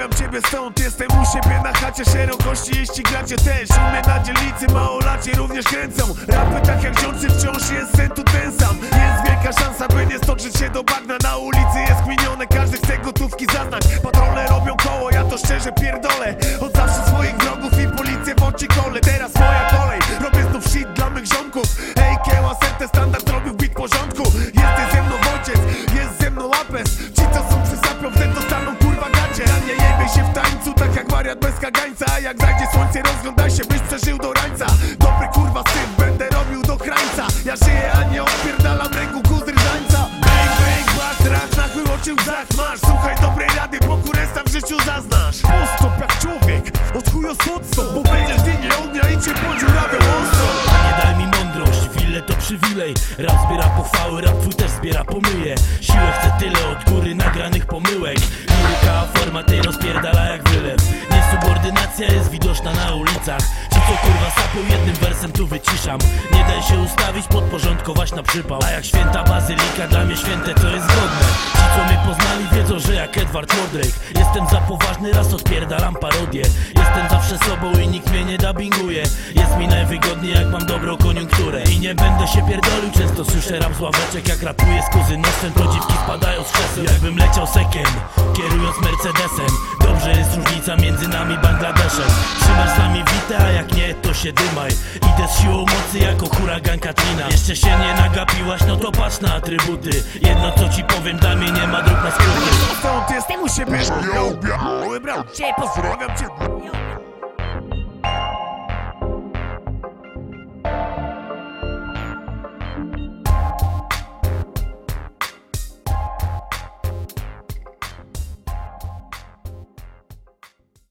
pozdrawiam ciebie stąd Jestem u siebie na chacie szerokości Jeśli gracie też. U na dzielnicy małolaci również kręcą. Rapy tak jak wciąż jest sen tu ten sam. Jest wielka szansa by nie stoczyć się do bagna Na ulicy wariat bez kagańca jak zajdzie słońce, rozglądaj się, byś przeżył do rańca. Dobry kurwa syn, będę robił do krańca. Ja żyję, a nie odpierdalam ręku ku z ryżańca Bang, bang, bak, rak, na chuj oczy masz Słuchaj dobrej rady, bo kuresta w życiu zaznasz. Postąp jak człowiek, od chuj odstąp Bo będziesz w linie ognia i cię podziurawią ostro Nie daj mi mądrość, wille to przywilej. Rap zbiera pochwały, rap twój też zbiera pomyje. Siłę chcę tyle od góry nagranych pomyłek. Liryka, forma tej rozpierdala jak wylew Niesubordynacja jest widoczna na ulicach. Ci co kurwa sapią jednym wersem tu wyciszam. Nie daj się ustawić, podporządkować na przypał. A jak święta bazylika, dla mnie święte to jest godne jak Edward Mordrake. Jestem za poważny, raz odpierdalam parodię. Jestem zawsze sobą i nikt mnie nie dubbinguje. Jest mi najwygodniej jak mam dobrą koniunkturę. I nie będę się pierdolił, często słyszę rap z ławeczek Jak rapuję z kuzynostwem, to dziwki spadają z krzeseł Jakbym leciał sekiem, kierując Mercedesem Dobrze jest różnica między nami Bangladeszem A jak nie, to się dymaj. Idę z siłą mocy jako huragan Katrina. Jeszcze się nie nagapiłaś, no to patrz na atrybuty. Jedno co ci powiem, dla mnie nie ma dróg na skróty. Stąd jestem u siebie. Yo, biały brat, cię pozdrawiam cię